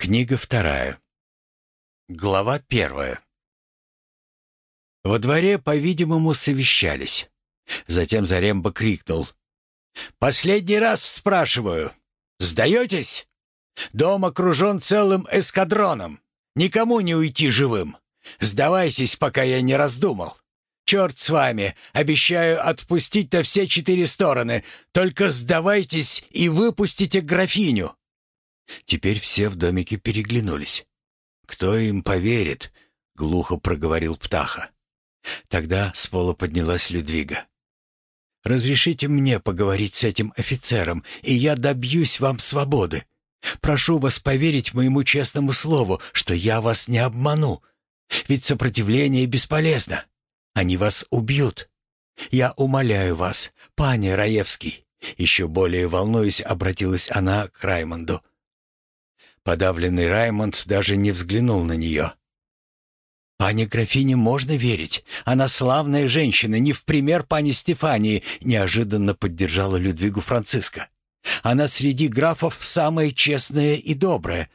Книга вторая. Глава первая. Во дворе, по-видимому, совещались. Затем Заремба крикнул. «Последний раз спрашиваю. Сдаетесь? Дом окружен целым эскадроном. Никому не уйти живым. Сдавайтесь, пока я не раздумал. Черт с вами, обещаю отпустить на все четыре стороны. Только сдавайтесь и выпустите графиню». Теперь все в домике переглянулись. «Кто им поверит?» — глухо проговорил Птаха. Тогда с пола поднялась Людвига. «Разрешите мне поговорить с этим офицером, и я добьюсь вам свободы. Прошу вас поверить моему честному слову, что я вас не обману. Ведь сопротивление бесполезно. Они вас убьют. Я умоляю вас, пане Раевский». Еще более волнуясь, обратилась она к Раймонду. Подавленный Раймонд даже не взглянул на нее. «Пане графине можно верить. Она славная женщина, не в пример пани Стефании», неожиданно поддержала Людвигу Франциска. «Она среди графов самая честная и добрая».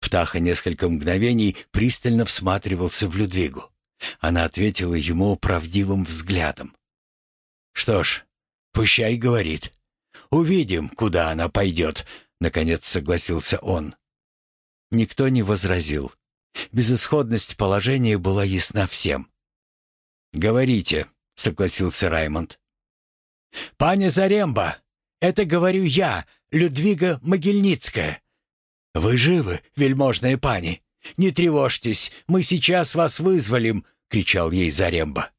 Птаха несколько мгновений пристально всматривался в Людвигу. Она ответила ему правдивым взглядом. «Что ж, пущай говорит. Увидим, куда она пойдет», — наконец согласился он. Никто не возразил. Безысходность положения была ясна всем. «Говорите», — согласился Раймонд. «Паня Заремба, это говорю я, Людвига Могильницкая. Вы живы, вельможная пани? Не тревожьтесь, мы сейчас вас вызволим», — кричал ей Заремба.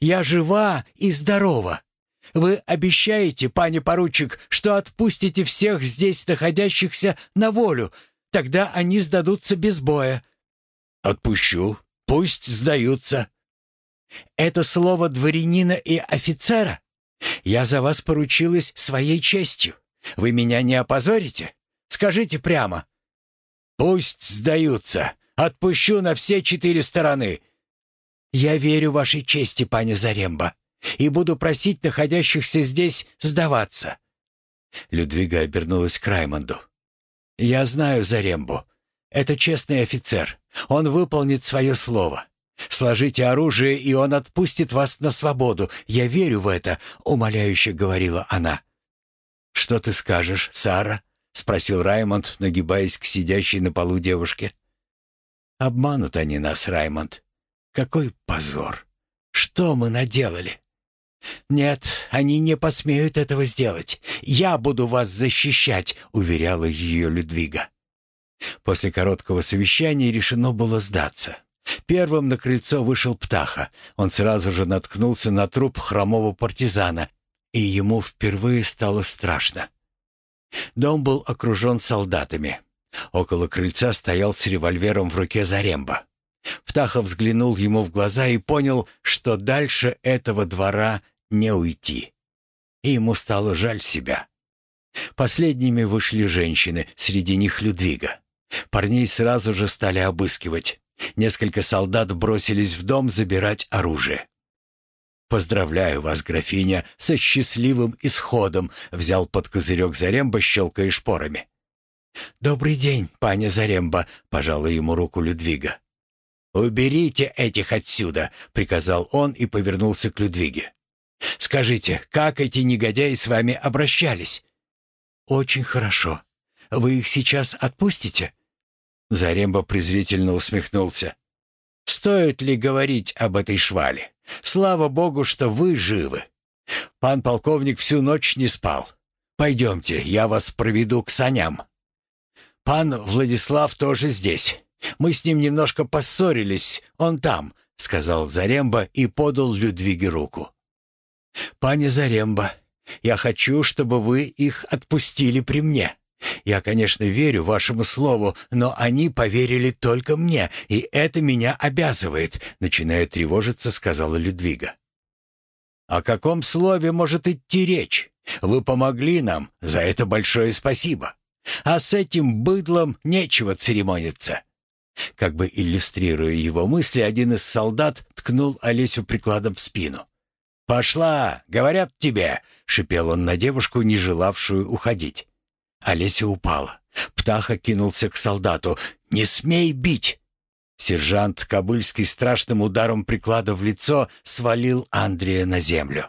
«Я жива и здорова. Вы обещаете, пани поручик, что отпустите всех здесь находящихся на волю, Тогда они сдадутся без боя». «Отпущу. Пусть сдаются». «Это слово дворянина и офицера? Я за вас поручилась своей честью. Вы меня не опозорите? Скажите прямо». «Пусть сдаются. Отпущу на все четыре стороны». «Я верю вашей чести, пани Заремба, и буду просить находящихся здесь сдаваться». Людвига обернулась к Раймонду. «Я знаю Зарембу. Это честный офицер. Он выполнит свое слово. Сложите оружие, и он отпустит вас на свободу. Я верю в это», — умоляюще говорила она. «Что ты скажешь, Сара?» — спросил Раймонд, нагибаясь к сидящей на полу девушке. «Обманут они нас, Раймонд. Какой позор! Что мы наделали?» «Нет, они не посмеют этого сделать. Я буду вас защищать», — уверяла ее Людвига. После короткого совещания решено было сдаться. Первым на крыльцо вышел Птаха. Он сразу же наткнулся на труп хромого партизана, и ему впервые стало страшно. Дом был окружен солдатами. Около крыльца стоял с револьвером в руке Заремба. Птаха взглянул ему в глаза и понял, что дальше этого двора не уйти. И ему стало жаль себя. Последними вышли женщины, среди них Людвига. Парней сразу же стали обыскивать. Несколько солдат бросились в дом забирать оружие. «Поздравляю вас, графиня, со счастливым исходом», — взял под козырек Заремба, щелкая шпорами. «Добрый день, паня Заремба», — пожала ему руку Людвига. «Уберите этих отсюда», — приказал он и повернулся к Людвиге. Скажите, как эти негодяи с вами обращались?» «Очень хорошо. Вы их сейчас отпустите?» Заремба презрительно усмехнулся. «Стоит ли говорить об этой швале? Слава богу, что вы живы. Пан полковник всю ночь не спал. Пойдемте, я вас проведу к саням. Пан Владислав тоже здесь. Мы с ним немножко поссорились, он там», — сказал Заремба и подал Людвиге руку. «Пане Заремба, я хочу, чтобы вы их отпустили при мне. Я, конечно, верю вашему слову, но они поверили только мне, и это меня обязывает», — начиная тревожиться, сказала Людвига. «О каком слове может идти речь? Вы помогли нам, за это большое спасибо. А с этим быдлом нечего церемониться». Как бы иллюстрируя его мысли, один из солдат ткнул Олесю прикладом в спину. «Пошла! Говорят тебе!» — шипел он на девушку, не желавшую уходить. Олеся упала. Птаха кинулся к солдату. «Не смей бить!» Сержант Кобыльский страшным ударом приклада в лицо свалил Андрея на землю.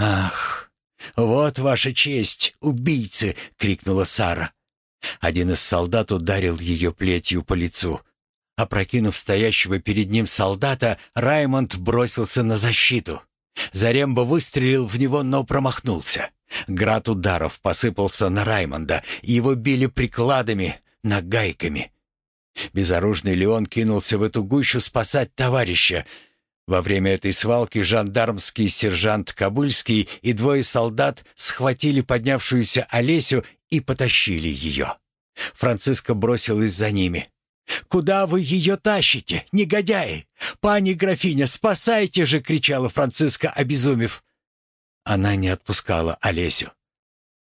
«Ах, вот ваша честь, убийцы!» — крикнула Сара. Один из солдат ударил ее плетью по лицу. Опрокинув стоящего перед ним солдата, Раймонд бросился на защиту. Заремба выстрелил в него, но промахнулся. Град ударов посыпался на Раймонда, его били прикладами, нагайками. Безоружный Леон кинулся в эту гущу спасать товарища. Во время этой свалки жандармский сержант Кобыльский и двое солдат схватили поднявшуюся Олесю и потащили ее. Франциска бросилась за ними. «Куда вы ее тащите, негодяи? Пани графиня, спасайте же!» — кричала Франциска, обезумев. Она не отпускала Олесю.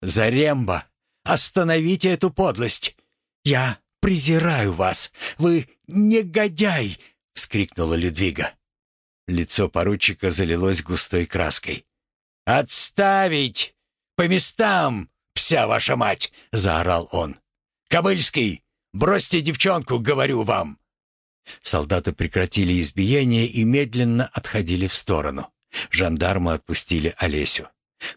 «Заремба, остановите эту подлость! Я презираю вас! Вы негодяй!» — вскрикнула Людвига. Лицо поручика залилось густой краской. «Отставить! По местам, вся ваша мать!» — заорал он. «Кобыльский, бросьте девчонку, говорю вам!» Солдаты прекратили избиение и медленно отходили в сторону. Жандармы отпустили Олесю.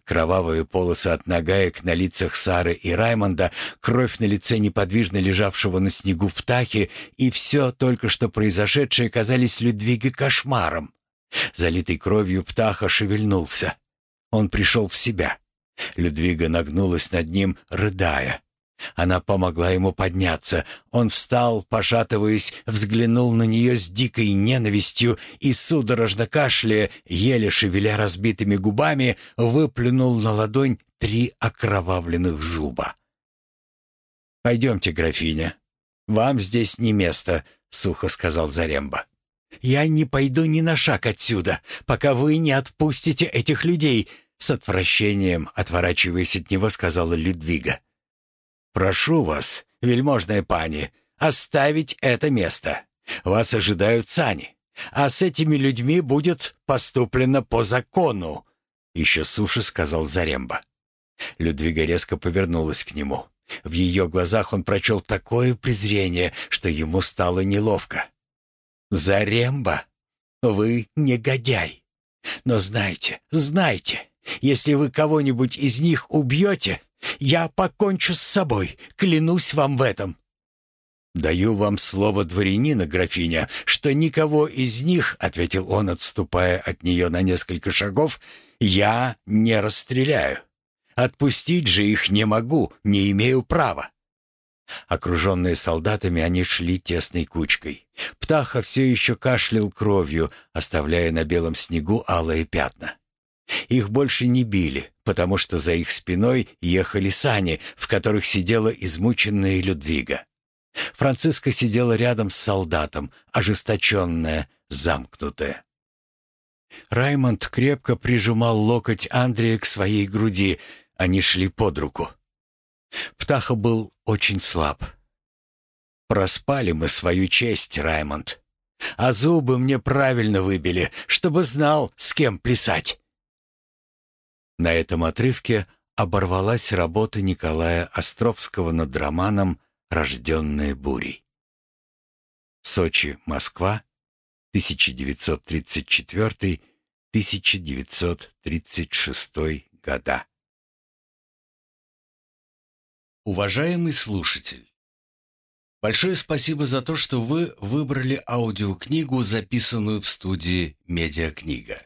Кровавые полосы от нагаек на лицах Сары и Раймонда, кровь на лице неподвижно лежавшего на снегу птахи и все только что произошедшее казались Людвиге кошмаром. Залитый кровью птаха шевельнулся. Он пришел в себя. Людвига нагнулась над ним, рыдая. Она помогла ему подняться. Он встал, пошатываясь, взглянул на нее с дикой ненавистью и, судорожно кашляя, еле шевеля разбитыми губами, выплюнул на ладонь три окровавленных зуба. «Пойдемте, графиня. Вам здесь не место», — сухо сказал Заремба. «Я не пойду ни на шаг отсюда, пока вы не отпустите этих людей», — с отвращением, отворачиваясь от него, сказала Людвига. «Прошу вас, вельможная пани, оставить это место. Вас ожидают сани, а с этими людьми будет поступлено по закону», — еще суше сказал Заремба. Людвига резко повернулась к нему. В ее глазах он прочел такое презрение, что ему стало неловко. «Заремба, вы негодяй. Но знайте, знайте, если вы кого-нибудь из них убьете, я покончу с собой, клянусь вам в этом». «Даю вам слово дворянина, графиня, что никого из них, — ответил он, отступая от нее на несколько шагов, — я не расстреляю. Отпустить же их не могу, не имею права». Окруженные солдатами, они шли тесной кучкой. Птаха все еще кашлял кровью, оставляя на белом снегу алые пятна. Их больше не били, потому что за их спиной ехали сани, в которых сидела измученная Людвига. Франциска сидела рядом с солдатом, ожесточенная, замкнутая. Раймонд крепко прижимал локоть Андрея к своей груди. Они шли под руку. Птаха был очень слаб. «Проспали мы свою честь, Раймонд. А зубы мне правильно выбили, чтобы знал, с кем плясать». На этом отрывке оборвалась работа Николая Островского над романом «Рожденные бурей». Сочи, Москва, 1934-1936 года. Уважаемый слушатель, большое спасибо за то, что вы выбрали аудиокнигу, записанную в студии «Медиакнига».